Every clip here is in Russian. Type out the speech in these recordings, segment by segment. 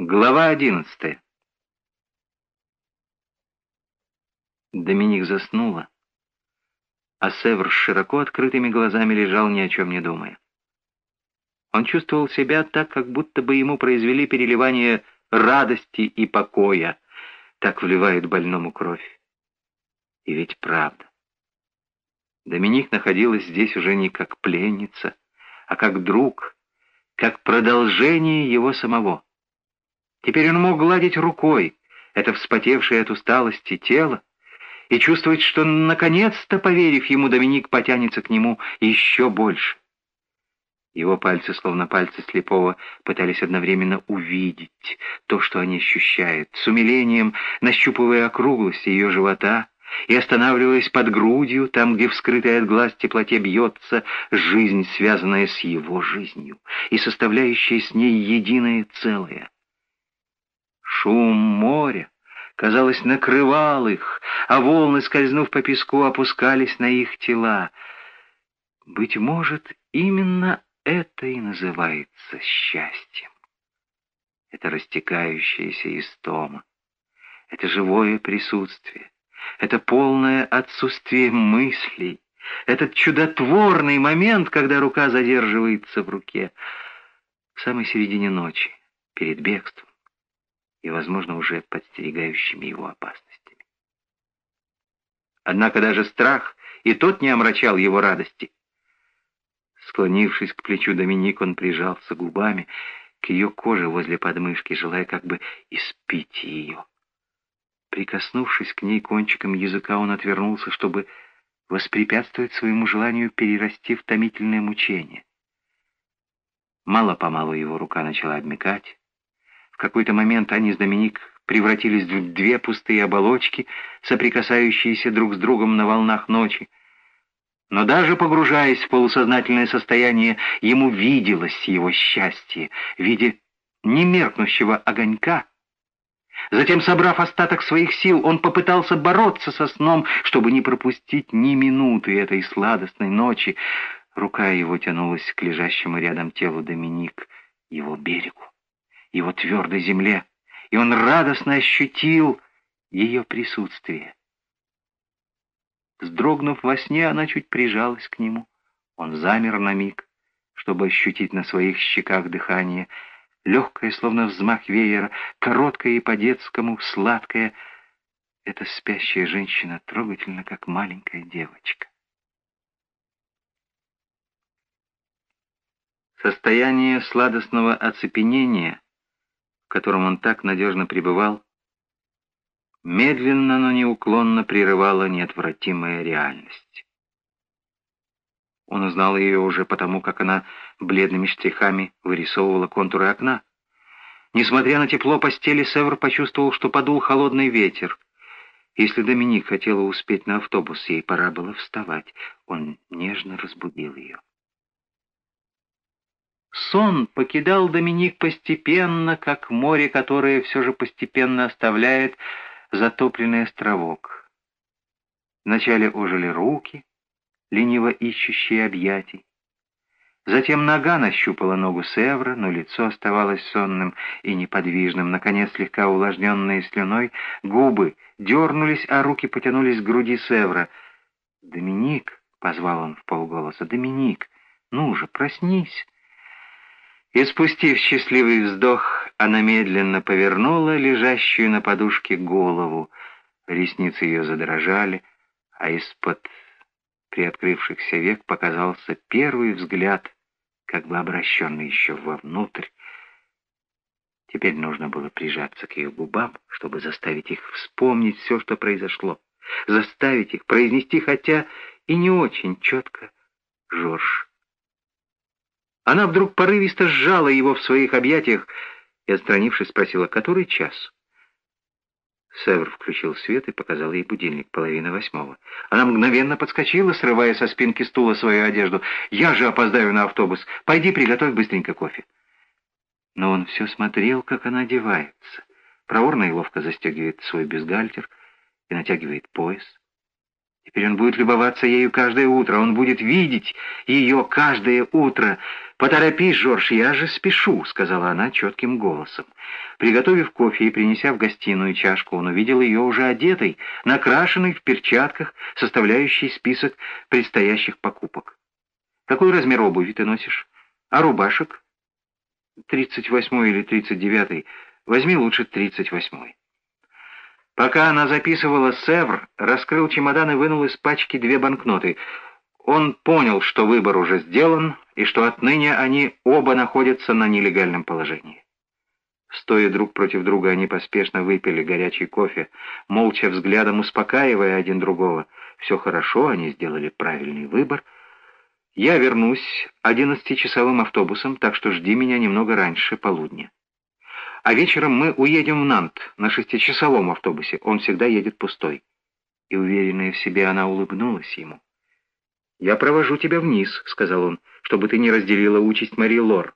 Глава одиннадцатая. Доминик заснула, а Севр с широко открытыми глазами лежал, ни о чем не думая. Он чувствовал себя так, как будто бы ему произвели переливание радости и покоя. Так вливают больному кровь. И ведь правда. Доминик находилась здесь уже не как пленница, а как друг, как продолжение его самого. Теперь он мог гладить рукой это вспотевшее от усталости тело и чувствовать, что, наконец-то, поверив ему, Доминик потянется к нему еще больше. Его пальцы, словно пальцы слепого, пытались одновременно увидеть то, что они ощущают, с умилением нащупывая округлость ее живота и останавливаясь под грудью, там, где в скрытой от глаз теплоте бьется жизнь, связанная с его жизнью и составляющая с ней единое целое. Шум моря, казалось, накрывал их, а волны, скользнув по песку, опускались на их тела. Быть может, именно это и называется счастьем. Это растекающаяся истома, это живое присутствие, это полное отсутствие мыслей, этот чудотворный момент, когда рука задерживается в руке, в самой середине ночи, перед бегством и, возможно, уже подстерегающими его опасностями. Однако даже страх и тот не омрачал его радости. Склонившись к плечу Доминик, он прижался губами к ее коже возле подмышки, желая как бы испить ее. Прикоснувшись к ней кончиком языка, он отвернулся, чтобы воспрепятствовать своему желанию перерасти в томительное мучение. Мало-помалу его рука начала обмекать, в какой-то момент они с Доминик превратились в две пустые оболочки, соприкасающиеся друг с другом на волнах ночи. Но даже погружаясь в полусознательное состояние, ему виделось его счастье в виде немеркнущего огонька. Затем, собрав остаток своих сил, он попытался бороться со сном, чтобы не пропустить ни минуты этой сладостной ночи. Рука его тянулась к лежащему рядом телу Доминик, его берегу его твердой земле, и он радостно ощутил ее присутствие. Вздрогнув во сне, она чуть прижалась к нему. Он замер на миг, чтобы ощутить на своих щеках дыхание, легкое, словно взмах веера, короткое и по-детскому, сладкое. Эта спящая женщина трогательна, как маленькая девочка. Состояние сладостного оцепенения — котором он так надежно пребывал, медленно, но неуклонно прерывала неотвратимая реальность. Он узнал ее уже потому, как она бледными штрихами вырисовывала контуры окна. Несмотря на тепло постели, Север почувствовал, что подул холодный ветер. Если Доминик хотела успеть на автобус, ей пора было вставать. Он нежно разбудил ее. Сон покидал Доминик постепенно, как море, которое все же постепенно оставляет затопленный островок. Вначале ожили руки, лениво ищущие объятий. Затем нога нащупала ногу Севра, но лицо оставалось сонным и неподвижным. Наконец, слегка увлажненные слюной, губы дернулись, а руки потянулись к груди Севра. «Доминик!» — позвал он в полголоса. «Доминик! Ну же, проснись!» И, спустив счастливый вздох, она медленно повернула лежащую на подушке голову. Ресницы ее задрожали, а из-под приоткрывшихся век показался первый взгляд, как бы обращенный еще вовнутрь. Теперь нужно было прижаться к ее губам, чтобы заставить их вспомнить все, что произошло, заставить их произнести, хотя и не очень четко, «Жорж». Она вдруг порывисто сжала его в своих объятиях и, отстранившись, спросила, который час. Север включил свет и показал ей будильник, половина восьмого. Она мгновенно подскочила, срывая со спинки стула свою одежду. «Я же опоздаю на автобус. Пойди приготовь быстренько кофе». Но он все смотрел, как она одевается. Проворно и ловко застегивает свой бюстгальтер и натягивает пояс. Теперь он будет любоваться ею каждое утро, он будет видеть ее каждое утро. «Поторопись, Жорж, я же спешу», — сказала она четким голосом. Приготовив кофе и принеся в гостиную чашку, он увидел ее уже одетой, накрашенной в перчатках, составляющей список предстоящих покупок. «Какой размер обуви ты носишь? А рубашек?» «Тридцать восьмой или тридцать девятый. Возьми лучше тридцать восьмой». Пока она записывала Севр, раскрыл чемодан и вынул из пачки две банкноты. Он понял, что выбор уже сделан, и что отныне они оба находятся на нелегальном положении. Стоя друг против друга, они поспешно выпили горячий кофе, молча взглядом успокаивая один другого. Все хорошо, они сделали правильный выбор. Я вернусь одиннадцатичасовым автобусом, так что жди меня немного раньше полудня. А вечером мы уедем в Нант на шестичасовом автобусе. Он всегда едет пустой. И уверенная в себе, она улыбнулась ему. «Я провожу тебя вниз», — сказал он, — «чтобы ты не разделила участь Мари Лор».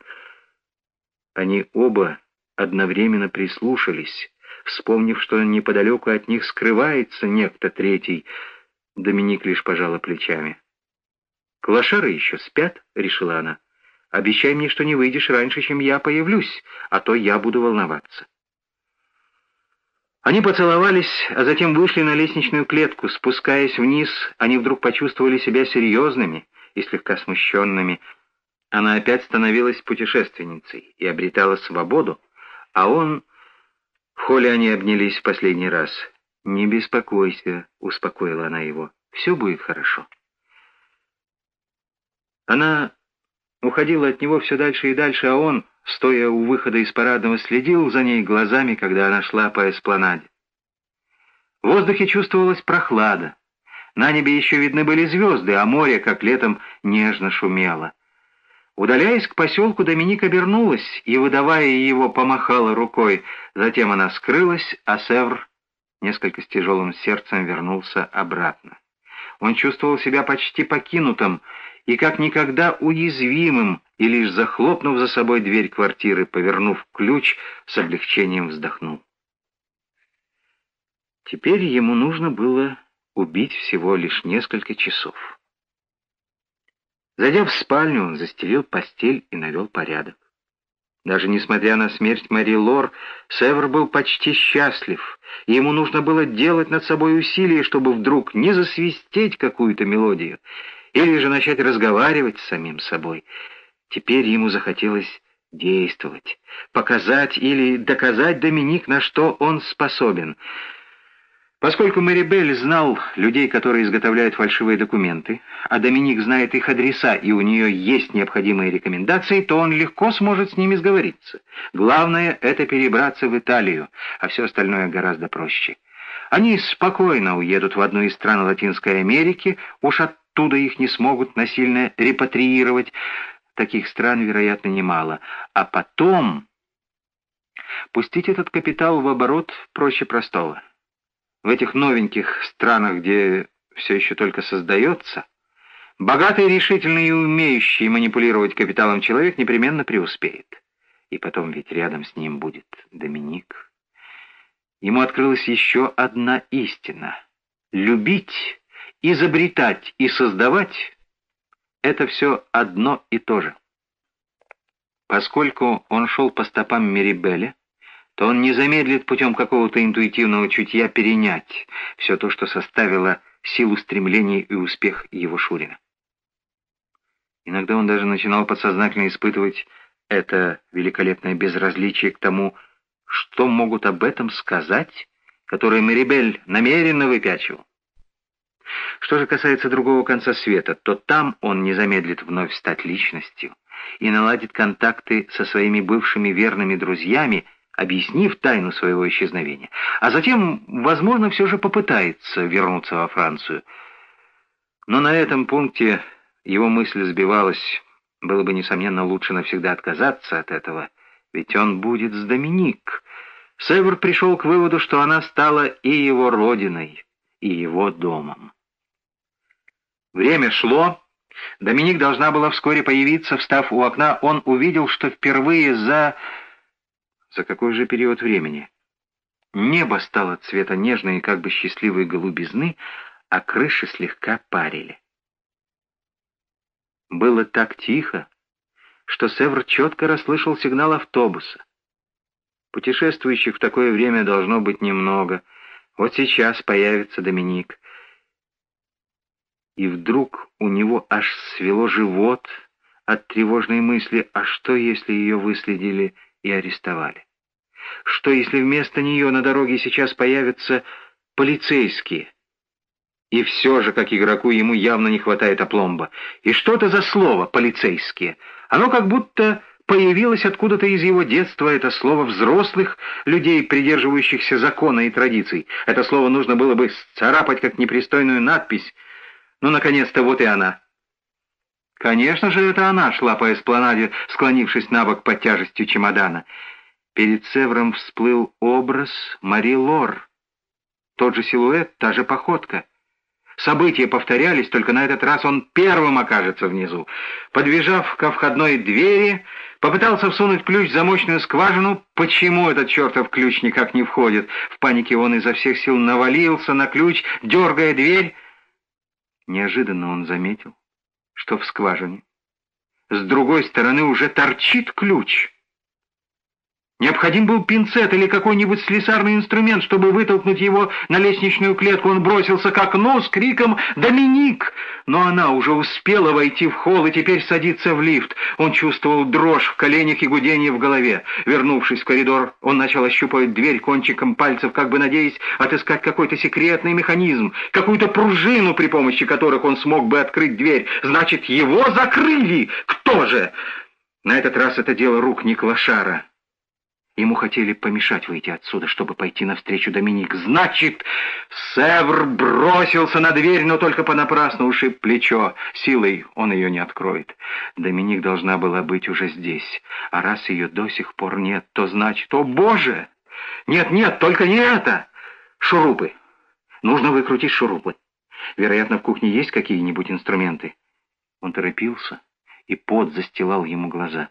Они оба одновременно прислушались, вспомнив, что неподалеку от них скрывается некто третий. Доминик лишь пожала плечами. «Клошары еще спят», — решила она. Обещай мне, что не выйдешь раньше, чем я появлюсь, а то я буду волноваться». Они поцеловались, а затем вышли на лестничную клетку. Спускаясь вниз, они вдруг почувствовали себя серьезными и слегка смущенными. Она опять становилась путешественницей и обретала свободу, а он... В холле они обнялись в последний раз. «Не беспокойся», — успокоила она его, — «все будет хорошо». Она уходила от него все дальше и дальше, а он, стоя у выхода из парадного, следил за ней глазами, когда она шла по эспланаде. В воздухе чувствовалась прохлада. На небе еще видны были звезды, а море, как летом, нежно шумело. Удаляясь к поселку, Доминик обернулась и, выдавая его, помахала рукой. Затем она скрылась, а Севр, несколько с тяжелым сердцем, вернулся обратно. Он чувствовал себя почти покинутым, и как никогда уязвимым, и лишь захлопнув за собой дверь квартиры, повернув ключ, с облегчением вздохнул. Теперь ему нужно было убить всего лишь несколько часов. Зайдя в спальню, он застелил постель и навел порядок. Даже несмотря на смерть Мари Лор, Север был почти счастлив, и ему нужно было делать над собой усилия, чтобы вдруг не засвистеть какую-то мелодию, или же начать разговаривать с самим собой. Теперь ему захотелось действовать, показать или доказать Доминик, на что он способен. Поскольку Мэри Белль знал людей, которые изготовляют фальшивые документы, а Доминик знает их адреса и у нее есть необходимые рекомендации, то он легко сможет с ними сговориться. Главное — это перебраться в Италию, а все остальное гораздо проще. Они спокойно уедут в одну из стран Латинской Америки, уж от оттуда их не смогут насильно репатриировать. Таких стран, вероятно, немало. А потом пустить этот капитал в оборот проще простого. В этих новеньких странах, где все еще только создается, богатый, решительный и умеющий манипулировать капиталом человек непременно преуспеет. И потом ведь рядом с ним будет Доминик. Ему открылась еще одна истина. Любить изобретать и создавать — это все одно и то же. Поскольку он шел по стопам Мерибеля, то он не замедлит путем какого-то интуитивного чутья перенять все то, что составило силу стремлений и успех его Шурина. Иногда он даже начинал подсознательно испытывать это великолепное безразличие к тому, что могут об этом сказать, которое Мерибель намеренно выпячивал. Что же касается другого конца света, то там он не замедлит вновь стать личностью и наладит контакты со своими бывшими верными друзьями, объяснив тайну своего исчезновения. А затем, возможно, все же попытается вернуться во Францию. Но на этом пункте его мысль сбивалась. Было бы, несомненно, лучше навсегда отказаться от этого, ведь он будет с Доминик. Север пришел к выводу, что она стала и его родиной, и его домом. Время шло. Доминик должна была вскоре появиться. Встав у окна, он увидел, что впервые за... За какой же период времени? Небо стало цвета нежной и как бы счастливой голубизны, а крыши слегка парили. Было так тихо, что Севр четко расслышал сигнал автобуса. Путешествующих в такое время должно быть немного. Вот сейчас появится Доминик. И вдруг у него аж свело живот от тревожной мысли, а что, если ее выследили и арестовали? Что, если вместо нее на дороге сейчас появятся полицейские? И все же, как игроку, ему явно не хватает опломба. И что это за слово «полицейские»? Оно как будто появилось откуда-то из его детства, это слово взрослых людей, придерживающихся закона и традиций. Это слово нужно было бы царапать как непристойную надпись. Ну, наконец-то, вот и она. Конечно же, это она шла по эспланаде, склонившись на бок под тяжестью чемодана. Перед Севром всплыл образ Мари Лор. Тот же силуэт, та же походка — События повторялись, только на этот раз он первым окажется внизу. Подбежав ко входной двери, попытался всунуть ключ в замочную скважину. Почему этот чертов ключ никак не входит? В панике он изо всех сил навалился на ключ, дергая дверь. Неожиданно он заметил, что в скважине с другой стороны уже торчит ключ. Необходим был пинцет или какой-нибудь слесарный инструмент, чтобы вытолкнуть его на лестничную клетку. Он бросился к окну с криком «Доминик!». Но она уже успела войти в холл и теперь садится в лифт. Он чувствовал дрожь в коленях и гудение в голове. Вернувшись в коридор, он начал ощупывать дверь кончиком пальцев, как бы надеясь отыскать какой-то секретный механизм, какую-то пружину, при помощи которых он смог бы открыть дверь. Значит, его закрыли! Кто же? На этот раз это дело рук Никлашара. Ему хотели помешать выйти отсюда, чтобы пойти навстречу Доминик. Значит, Севр бросился на дверь, но только понапрасну ушиб плечо. Силой он ее не откроет. Доминик должна была быть уже здесь. А раз ее до сих пор нет, то значит... О, Боже! Нет, нет, только не это! Шурупы. Нужно выкрутить шурупы. Вероятно, в кухне есть какие-нибудь инструменты. Он торопился, и пот застилал ему глаза.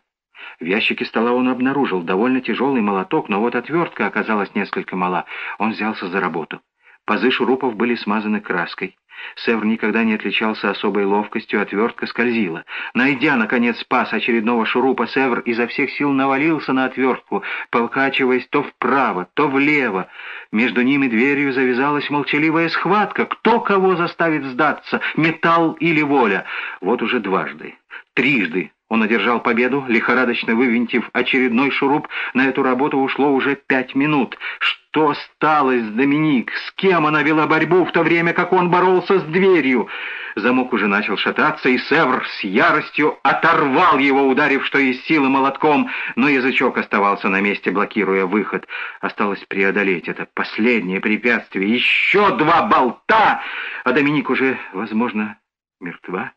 В ящике стола он обнаружил довольно тяжелый молоток, но вот отвертка оказалась несколько мала. Он взялся за работу. Пазы шурупов были смазаны краской. Севр никогда не отличался особой ловкостью, отвертка скользила. Найдя, наконец, паз очередного шурупа, Севр изо всех сил навалился на отвертку, покачиваясь то вправо, то влево. Между ними дверью завязалась молчаливая схватка. Кто кого заставит сдаться, металл или воля? Вот уже дважды, трижды он одержал победу, лихорадочно вывинтив очередной шуруп. На эту работу ушло уже пять минут. Что стало с Доминик? С кем она вела борьбу, в то время как он боролся с дверью? Замок уже начал шататься, и Севр с яростью оторвал его, ударив что из силы молотком, но язычок оставался на месте, блокируя выход. Осталось преодолеть это последнее препятствие. Еще два болта, а Доминик уже, возможно, мертва.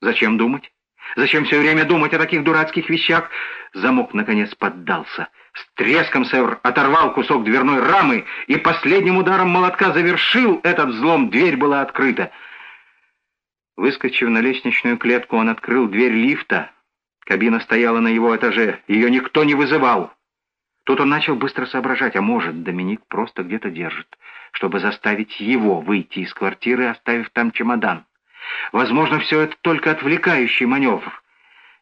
Зачем думать? Зачем все время думать о таких дурацких вещах? Замок, наконец, поддался. С треском Севр оторвал кусок дверной рамы и последним ударом молотка завершил этот взлом. Дверь была открыта. Выскочив на лестничную клетку, он открыл дверь лифта. Кабина стояла на его этаже. Ее никто не вызывал. Тут он начал быстро соображать, а может, Доминик просто где-то держит, чтобы заставить его выйти из квартиры, оставив там чемодан. Возможно, все это только отвлекающий маневр.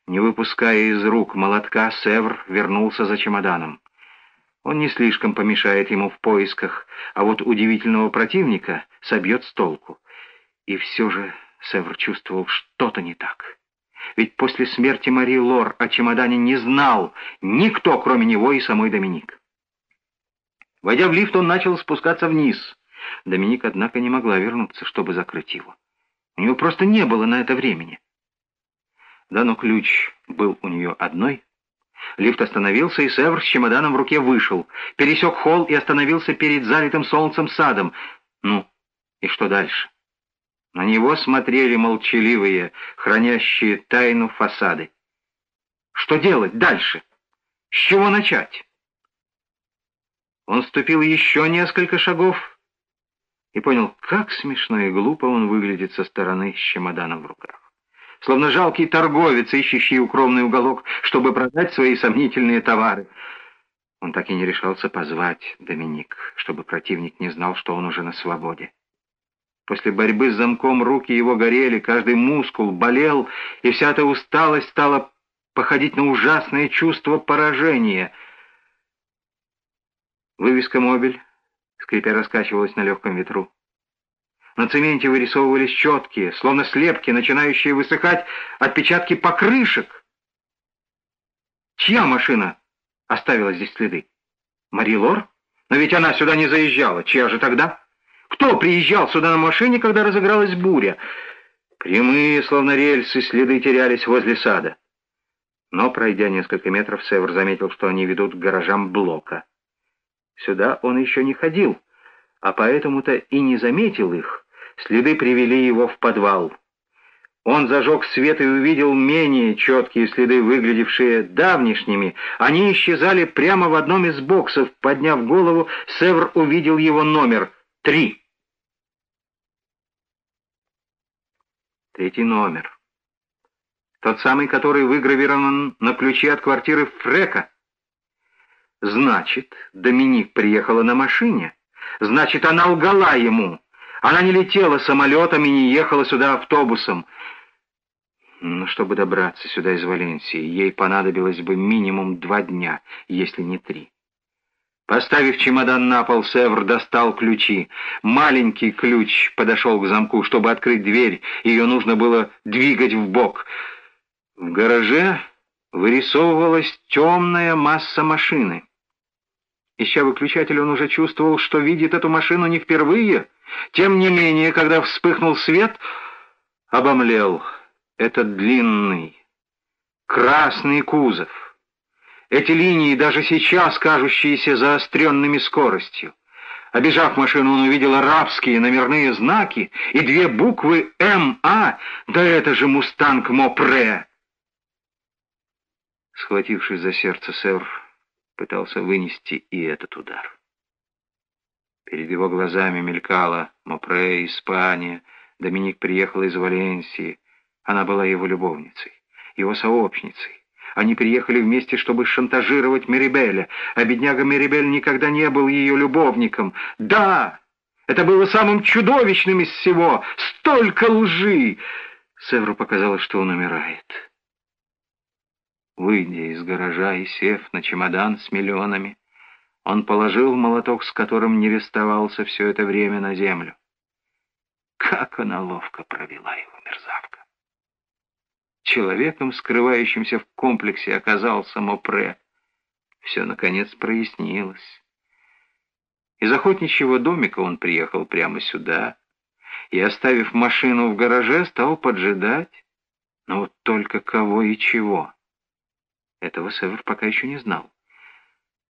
Не выпуская из рук молотка, Севр вернулся за чемоданом. Он не слишком помешает ему в поисках, а вот удивительного противника собьет с толку. И все же Севр чувствовал что-то не так. Ведь после смерти Мари Лор о чемодане не знал никто, кроме него и самой Доминик. Войдя в лифт, он начал спускаться вниз. Доминик, однако, не могла вернуться, чтобы закрыть его. У нее просто не было на это времени. Да, но ключ был у нее одной. Лифт остановился, и Севр с чемоданом в руке вышел, пересек холл и остановился перед залитым солнцем садом. Ну, и что дальше? На него смотрели молчаливые, хранящие тайну фасады. Что делать дальше? С чего начать? Он ступил еще несколько шагов, и понял, как смешно и глупо он выглядит со стороны с чемоданом в руках. Словно жалкий торговец, ищущий укромный уголок, чтобы продать свои сомнительные товары. Он так и не решался позвать Доминик, чтобы противник не знал, что он уже на свободе. После борьбы с замком руки его горели, каждый мускул болел, и вся эта усталость стала походить на ужасное чувство поражения. Вывеска «Мобиль», скрипя, раскачивалась на легком ветру. На цементе вырисовывались четкие, словно слепки, начинающие высыхать отпечатки покрышек. Чья машина оставила здесь следы? Мари Лор? Но ведь она сюда не заезжала. Чья же тогда? Кто приезжал сюда на машине, когда разыгралась буря? Прямые, словно рельсы, следы терялись возле сада. Но, пройдя несколько метров, Север заметил, что они ведут к гаражам блока. Сюда он еще не ходил, а поэтому-то и не заметил их. Следы привели его в подвал. Он зажег свет и увидел менее четкие следы, выглядевшие давнишними. Они исчезали прямо в одном из боксов. Подняв голову, Север увидел его номер — три. Третий номер. Тот самый, который выгравирован на ключе от квартиры Фрека. Значит, Доминик приехала на машине. Значит, она лгала ему. Она не летела самолетом и не ехала сюда автобусом. Но чтобы добраться сюда из Валенсии, ей понадобилось бы минимум два дня, если не три. Поставив чемодан на пол, Севр достал ключи. Маленький ключ подошел к замку. Чтобы открыть дверь, ее нужно было двигать в бок. В гараже вырисовывалась темная масса машины. Ища выключатель, он уже чувствовал, что видит эту машину не впервые. Тем не менее, когда вспыхнул свет, обомлел. Этот длинный, красный кузов. Эти линии, даже сейчас кажущиеся заостренными скоростью. Обежав машину, он увидел арабские номерные знаки и две буквы «МА». Да это же «Мустанг Мопре». Схватившись за сердце, сэр пытался вынести и этот удар. Перед его глазами мелькала Мопре, Испания. Доминик приехал из Валенсии. Она была его любовницей, его сообщницей. Они приехали вместе, чтобы шантажировать Мерибеля, а бедняга Мерибель никогда не был ее любовником. Да, это было самым чудовищным из всего. Столько лжи! Севру показалось, что он умирает. Выйдя из гаража и сев на чемодан с миллионами, он положил молоток, с которым не рестовался все это время на землю. Как она ловко провела его, мерзавка! Человеком, скрывающимся в комплексе, оказался Мопре. Все, наконец, прояснилось. Из охотничьего домика он приехал прямо сюда и, оставив машину в гараже, стал поджидать. Но вот только кого и чего. Этого Север пока еще не знал.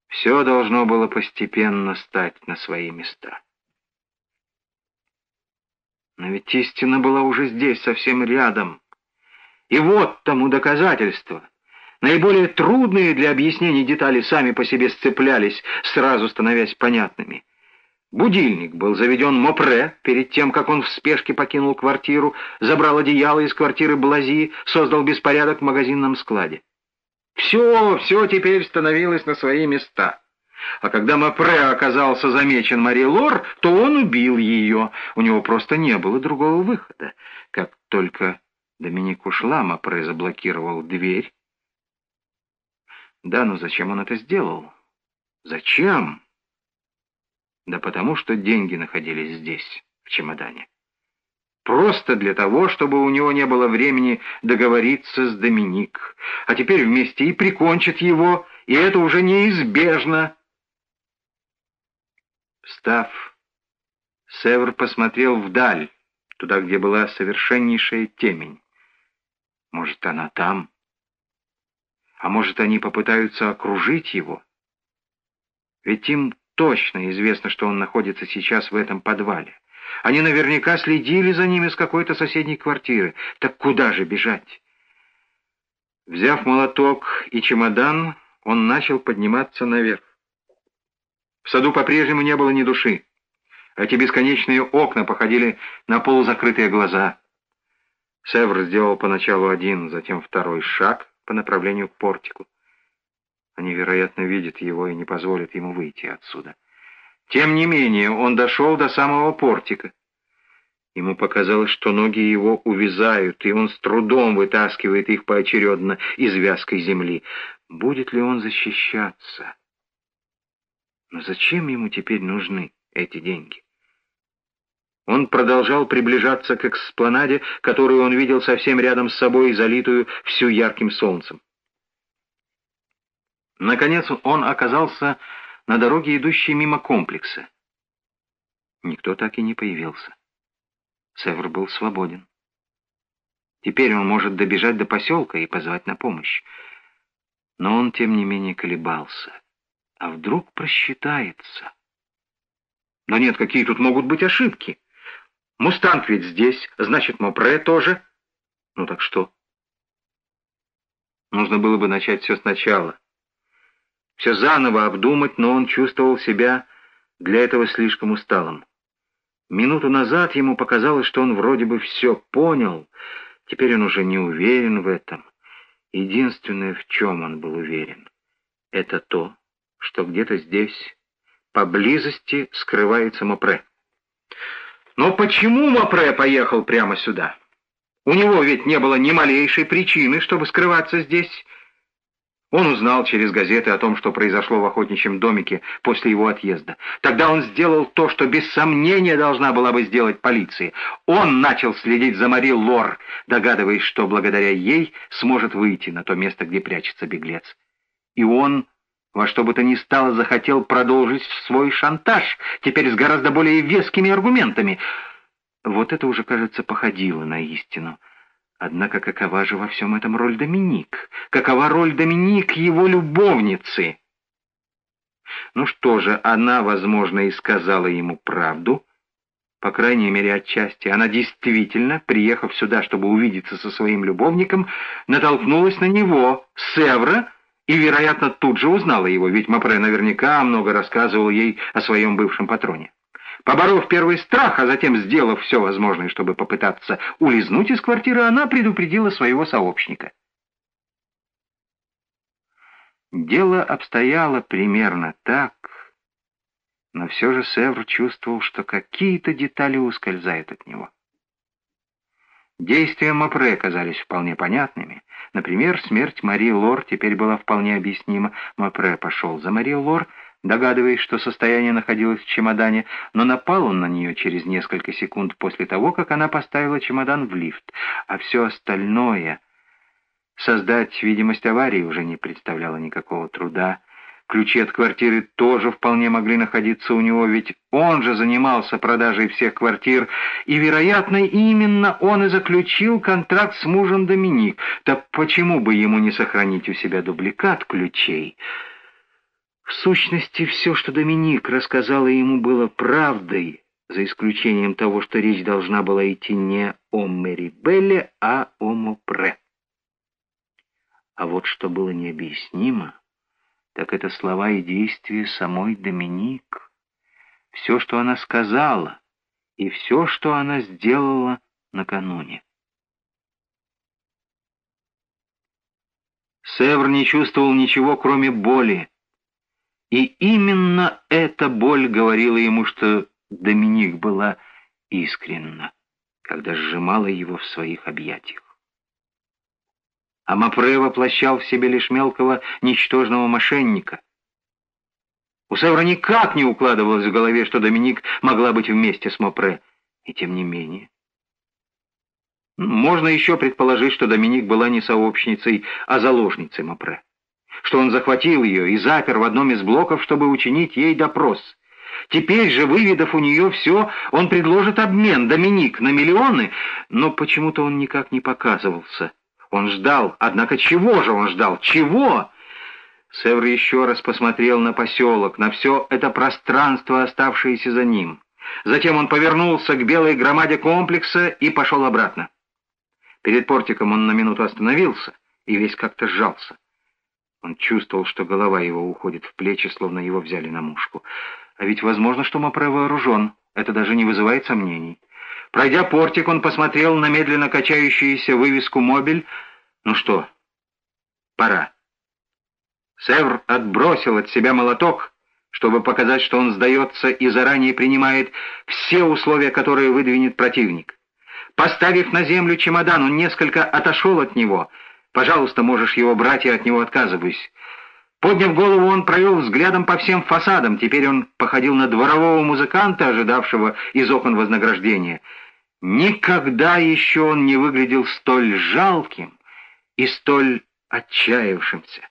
Все должно было постепенно стать на свои места. Но ведь истина была уже здесь, совсем рядом. И вот тому доказательство. Наиболее трудные для объяснения детали сами по себе сцеплялись, сразу становясь понятными. Будильник был заведен Мопре перед тем, как он в спешке покинул квартиру, забрал одеяло из квартиры Блази, создал беспорядок в магазинном складе. Все, все теперь становилось на свои места. А когда Мапре оказался замечен Мари Лор, то он убил ее. У него просто не было другого выхода. Как только Доминик ушла, Мапре заблокировал дверь. Да, но зачем он это сделал? Зачем? Да потому что деньги находились здесь, в чемодане. Просто для того, чтобы у него не было времени договориться с Доминик. А теперь вместе и прикончат его, и это уже неизбежно. Встав, Север посмотрел вдаль, туда, где была совершеннейшая темень. Может, она там? А может, они попытаются окружить его? Ведь им точно известно, что он находится сейчас в этом подвале. Они наверняка следили за ними с какой-то соседней квартиры. Так куда же бежать? Взяв молоток и чемодан, он начал подниматься наверх. В саду по-прежнему не было ни души. Эти бесконечные окна походили на полузакрытые глаза. Севр сделал поначалу один, затем второй шаг по направлению к портику. Они, вероятно, видят его и не позволят ему выйти отсюда. Тем не менее, он дошел до самого портика. Ему показалось, что ноги его увязают, и он с трудом вытаскивает их поочередно из вязкой земли. Будет ли он защищаться? Но зачем ему теперь нужны эти деньги? Он продолжал приближаться к экспланаде, которую он видел совсем рядом с собой, залитую всю ярким солнцем. Наконец он оказался на дороге, идущей мимо комплекса. Никто так и не появился. Север был свободен. Теперь он может добежать до поселка и позвать на помощь. Но он, тем не менее, колебался. А вдруг просчитается? Но нет, какие тут могут быть ошибки? Мустанг ведь здесь, значит, Мопре тоже. Ну так что? Нужно было бы начать все сначала. Все заново обдумать, но он чувствовал себя для этого слишком усталым. Минуту назад ему показалось, что он вроде бы все понял, теперь он уже не уверен в этом. Единственное, в чем он был уверен, это то, что где-то здесь, поблизости, скрывается Мопре. Но почему Мопре поехал прямо сюда? У него ведь не было ни малейшей причины, чтобы скрываться здесь. Он узнал через газеты о том, что произошло в охотничьем домике после его отъезда. Тогда он сделал то, что без сомнения должна была бы сделать полиция. Он начал следить за Мари Лор, догадываясь, что благодаря ей сможет выйти на то место, где прячется беглец. И он во что бы то ни стало захотел продолжить свой шантаж, теперь с гораздо более вескими аргументами. Вот это уже, кажется, походило на истину. Однако какова же во всем этом роль Доминик? Какова роль Доминик его любовницы? Ну что же, она, возможно, и сказала ему правду. По крайней мере, отчасти. Она действительно, приехав сюда, чтобы увидеться со своим любовником, натолкнулась на него, Севра, и, вероятно, тут же узнала его, ведь Мапре наверняка много рассказывал ей о своем бывшем патроне. Поборов первый страх, а затем сделав все возможное, чтобы попытаться улизнуть из квартиры, она предупредила своего сообщника. Дело обстояло примерно так, но все же Севр чувствовал, что какие-то детали ускользают от него. Действия Мапре оказались вполне понятными. Например, смерть Мари Лор теперь была вполне объяснима. Мапре пошел за Мари Лор, догадываясь, что состояние находилось в чемодане, но напал он на нее через несколько секунд после того, как она поставила чемодан в лифт, а все остальное... Создать видимость аварии уже не представляло никакого труда. Ключи от квартиры тоже вполне могли находиться у него, ведь он же занимался продажей всех квартир, и, вероятно, именно он и заключил контракт с мужем Доминик. Так почему бы ему не сохранить у себя дубликат ключей?» В сущности, все, что Доминик рассказала ему, было правдой, за исключением того, что речь должна была идти не о Мэри Белле, а о Мопре. А вот что было необъяснимо, так это слова и действия самой Доминик. Все, что она сказала, и все, что она сделала накануне. Севр не чувствовал ничего, кроме боли, и именно эта боль говорила ему, что Доминик была искренна, когда сжимала его в своих объятиях. А Мапре воплощал в себе лишь мелкого, ничтожного мошенника. У Севра никак не укладывалось в голове, что Доминик могла быть вместе с Мапре, и тем не менее. Можно еще предположить, что Доминик была не сообщницей, а заложницей Мапре что он захватил ее и запер в одном из блоков, чтобы учинить ей допрос. Теперь же, выведав у нее все, он предложит обмен, Доминик, на миллионы, но почему-то он никак не показывался. Он ждал, однако чего же он ждал? Чего? Севр еще раз посмотрел на поселок, на все это пространство, оставшееся за ним. Затем он повернулся к белой громаде комплекса и пошел обратно. Перед портиком он на минуту остановился и весь как-то сжался. Он чувствовал, что голова его уходит в плечи, словно его взяли на мушку. А ведь возможно, что Мопре вооружен. Это даже не вызывает сомнений. Пройдя портик, он посмотрел на медленно качающуюся вывеску «Мобиль». Ну что, пора. Севр отбросил от себя молоток, чтобы показать, что он сдается и заранее принимает все условия, которые выдвинет противник. Поставив на землю чемодан, он несколько отошел от него. «Пожалуйста, можешь его брать, я от него отказываюсь». Подняв голову, он провел взглядом по всем фасадам. Теперь он походил на дворового музыканта, ожидавшего из окон вознаграждения. Никогда еще он не выглядел столь жалким и столь отчаявшимся.